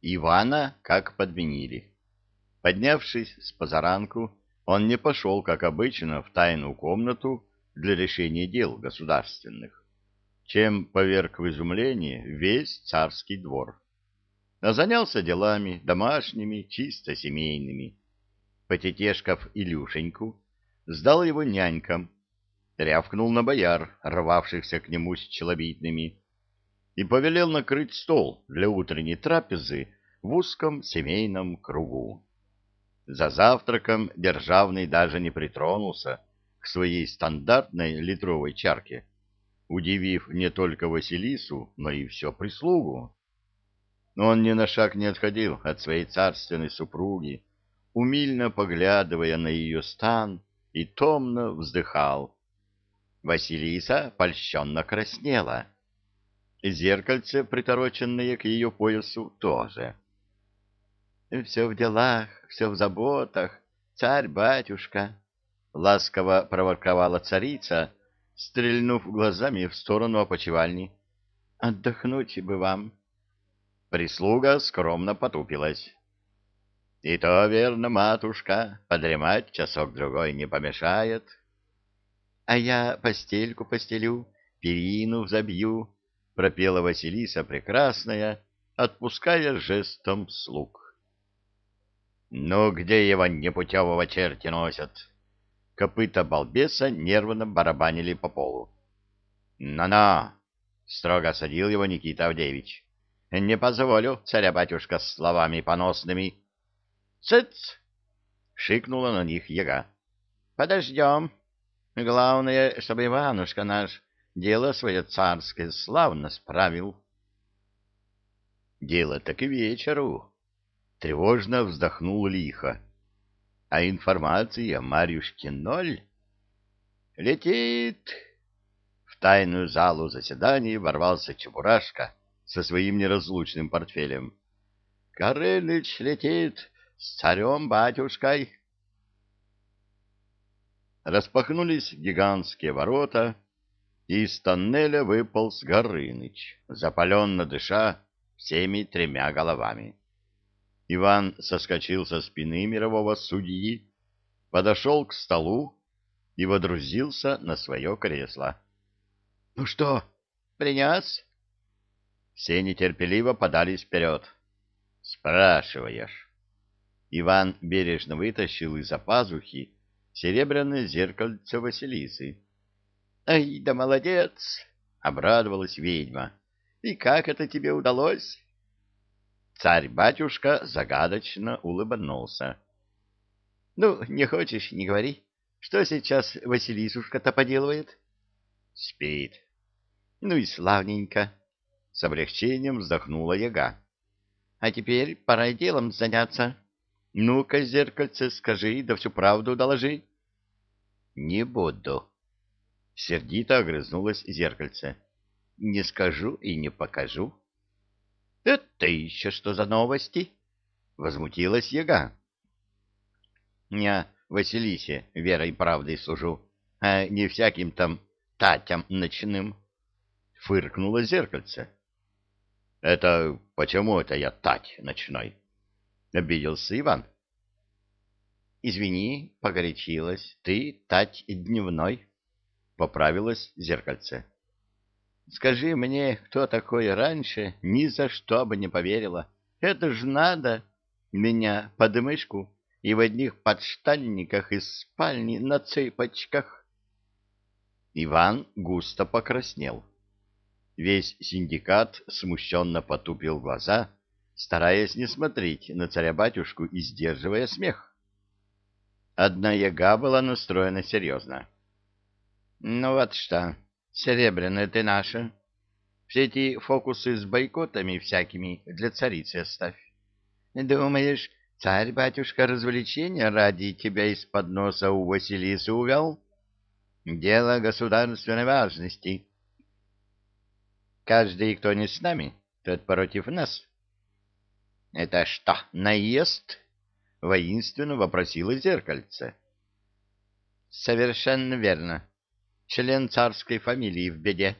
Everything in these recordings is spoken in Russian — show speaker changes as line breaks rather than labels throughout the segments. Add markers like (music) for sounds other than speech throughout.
Ивана как подменили. Поднявшись с позаранку, он не пошел, как обычно, в тайную комнату для решения дел государственных, чем поверг в изумление весь царский двор, а занялся делами домашними, чисто семейными. Потетешков Илюшеньку сдал его нянькам, рявкнул на бояр, рвавшихся к нему с челобитными, и повелел накрыть стол для утренней трапезы в узком семейном кругу. За завтраком Державный даже не притронулся к своей стандартной литровой чарке, удивив не только Василису, но и всю прислугу. Но он ни на шаг не отходил от своей царственной супруги, умильно поглядывая на ее стан, и томно вздыхал. Василиса польщенно краснела. Зеркальце, притороченное к ее поясу, тоже. Все в делах, все в заботах, царь-батюшка, — ласково проворковала царица, стрельнув глазами в сторону опочивальни. — Отдохнуть бы вам. Прислуга скромно потупилась. — И то верно, матушка, подремать часок-другой не помешает. — А я постельку постелю, перину забью, — пропела Василиса Прекрасная, отпуская жестом слуг. Ну, где его непутевого черти носят? Копыта балбеса нервно барабанили по полу. «На-на!» — строго садил его Никита Авдеевич. «Не позволю, царя-батюшка, с словами поносными». «Цыц!» — шикнула на них яга. «Подождем. Главное, чтобы Иванушка наш дело свое царское славно справил». «Дело так и вечеру», Тревожно вздохнул лихо. А информация Марьюшке ноль. Летит! В тайную залу заседаний ворвался Чебурашка со своим неразлучным портфелем. Горыныч летит с царем-батюшкой. Распахнулись гигантские ворота, и из тоннеля выполз Горыныч, запаленно дыша всеми тремя головами. Иван соскочил со спины мирового судьи, подошел к столу и водрузился на свое кресло. — Ну что, принес? Все нетерпеливо подались вперед. — Спрашиваешь. Иван бережно вытащил из-за пазухи серебряное зеркальце Василисы. — Ай, да молодец! — обрадовалась ведьма. — И как это тебе удалось? Царь-батюшка загадочно улыбнулся. — Ну, не хочешь, не говори. Что сейчас Василисушка-то поделывает? — Спит. — Ну и славненько. С облегчением вздохнула яга. — А теперь пора делом заняться. Ну-ка, зеркальце, скажи, да всю правду доложи. — Не буду. Сердито огрызнулось зеркальце. — Не скажу и не покажу. — это еще что за новости? Возмутилась яга. Я Василисе верой и правдой служу, а не всяким там татям ночным. Фыркнуло зеркальце. Это почему это я тать ночной? Обиделся Иван. Извини, погорячилась. Ты тать дневной. Поправилось зеркальце. Скажи мне, кто такой раньше, ни за что бы не поверила. Это ж надо меня под мышку и в одних подштанниках из спальни на цыпочках. Иван густо покраснел. Весь синдикат смущенно потупил глаза, стараясь не смотреть на царя-батюшку и сдерживая смех. Одна яга была настроена серьезно. — Ну вот что, Серебряная ты наша. Все эти фокусы с бойкотами всякими для царицы оставь. Думаешь, царь-батюшка развлечения ради тебя из-под носа у Василисы увел? Дело государственной важности. Каждый, кто не с нами, тот против нас. — Это что, наезд? — воинственно вопросило зеркальце. — Совершенно верно член царской фамилии в беде.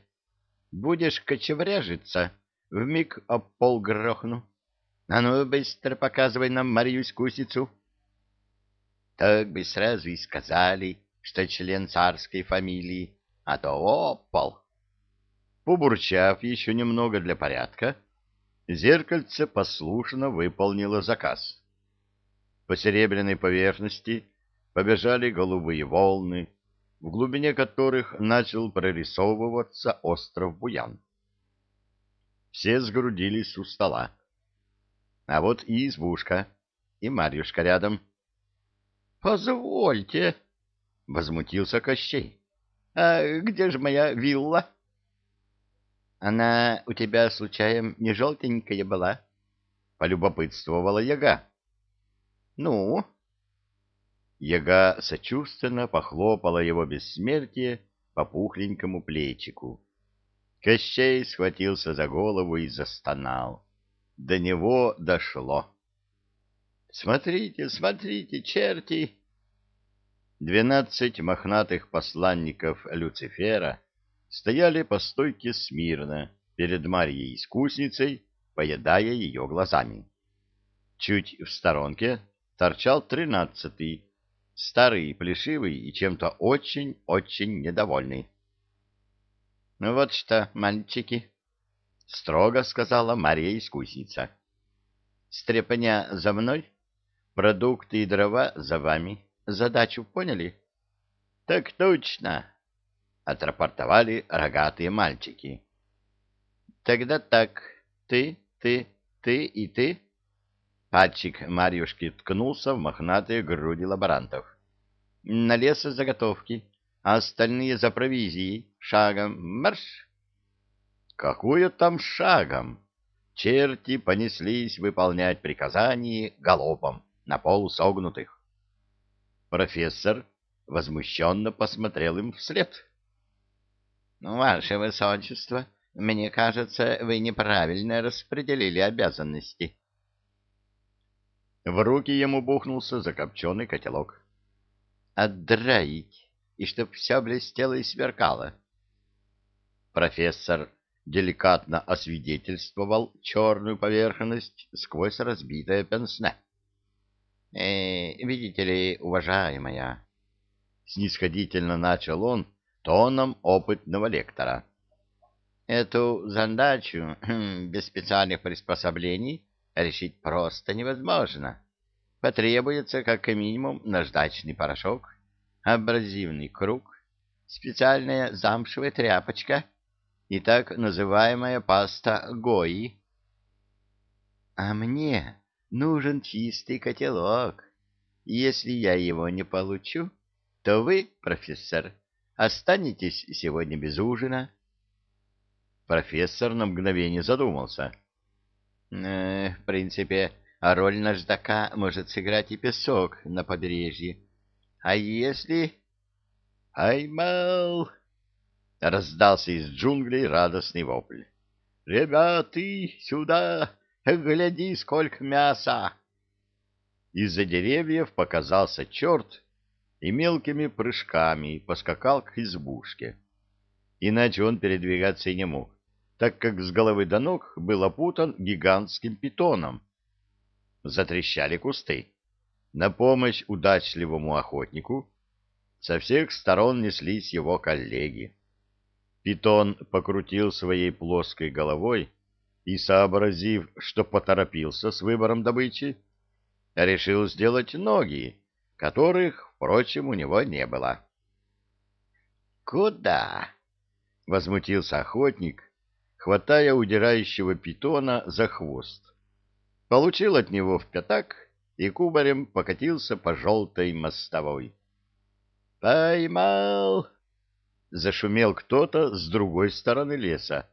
Будешь кочевряжиться, вмиг об пол грохну. А ну, быстро показывай нам Марию-искусицу. Так бы сразу и сказали, что член царской фамилии, а то опол. Побурчав еще немного для порядка, зеркальце послушно выполнило заказ. По серебряной поверхности побежали голубые волны, в глубине которых начал прорисовываться остров Буян. Все сгрудились у стола. А вот и избушка, и Марьюшка рядом. — Позвольте, — возмутился Кощей. — А где же моя вилла? — Она у тебя, случаем, не желтенькая была? — полюбопытствовала яга. — Ну? Яга сочувственно похлопала его бессмертие по пухленькому плечику. Кощей схватился за голову и застонал. До него дошло. «Смотрите, смотрите, черти!» Двенадцать мохнатых посланников Люцифера стояли по стойке смирно перед Марьей искусницей, поедая ее глазами. Чуть в сторонке торчал тринадцатый, старый, плешивый и чем-то очень-очень недовольный. — Ну вот что, мальчики, — строго сказала Марья-искусница. — Стрепня за мной, продукты и дрова за вами. Задачу поняли? — Так точно, — отрапортовали рогатые мальчики. — Тогда так, ты, ты, ты и ты. Пальчик Марьюшки ткнулся в мохнатые груди лаборантов. — На лес заготовки а остальные за провизией. Шагом марш! Какое там шагом? Черти понеслись выполнять приказания галопом на полусогнутых. Профессор возмущенно посмотрел им вслед. — Ваше Высочество, мне кажется, вы неправильно распределили обязанности. В руки ему бухнулся закопченный котелок. — Отдраить! и чтоб все блестело и сверкало. Профессор деликатно освидетельствовал черную поверхность сквозь разбитое пенсне. «Э, видите ли, уважаемая, — снисходительно начал он тоном опытного лектора, — эту задачу хм, без специальных приспособлений решить просто невозможно. Потребуется как минимум наждачный порошок, абразивный круг, специальная замшевая тряпочка и так называемая паста Гои. А мне нужен чистый котелок. Если я его не получу, то вы, профессор, останетесь сегодня без ужина. Профессор на мгновение задумался. Э, в принципе, роль наждака может сыграть и песок на побережье. А если... Аймал! Раздался из джунглей радостный вопль. Ребята, сюда! Гляди, сколько мяса! Из-за деревьев показался черт и мелкими прыжками поскакал к избушке. Иначе он передвигаться и не мог, так как с головы до ног был опутан гигантским питоном. Затрещали кусты. На помощь удачливому охотнику со всех сторон неслись его коллеги. Питон покрутил своей плоской головой и, сообразив, что поторопился с выбором добычи, решил сделать ноги, которых, впрочем, у него не было. «Куда?» — возмутился охотник, хватая удирающего питона за хвост. Получил от него в пятак и кубарем покатился по желтой мостовой. «Поймал!» — зашумел кто-то с другой стороны леса.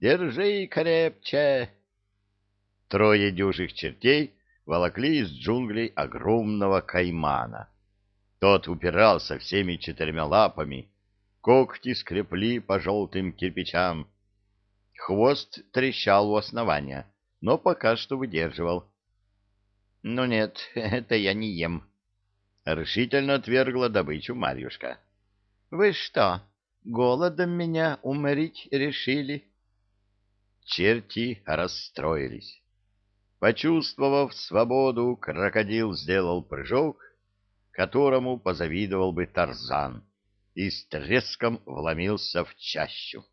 «Держи крепче!» Трое дюжих чертей волокли из джунглей огромного каймана. Тот упирался всеми четырьмя лапами, когти скрепли по желтым кирпичам. Хвост трещал у основания, но пока что выдерживал. «Ну нет, (laughs) это я не ем», — решительно отвергла добычу Марьюшка. «Вы что, голодом меня уморить решили?» Черти расстроились. Почувствовав свободу, крокодил сделал прыжок, которому позавидовал бы Тарзан, и с треском вломился в чащу.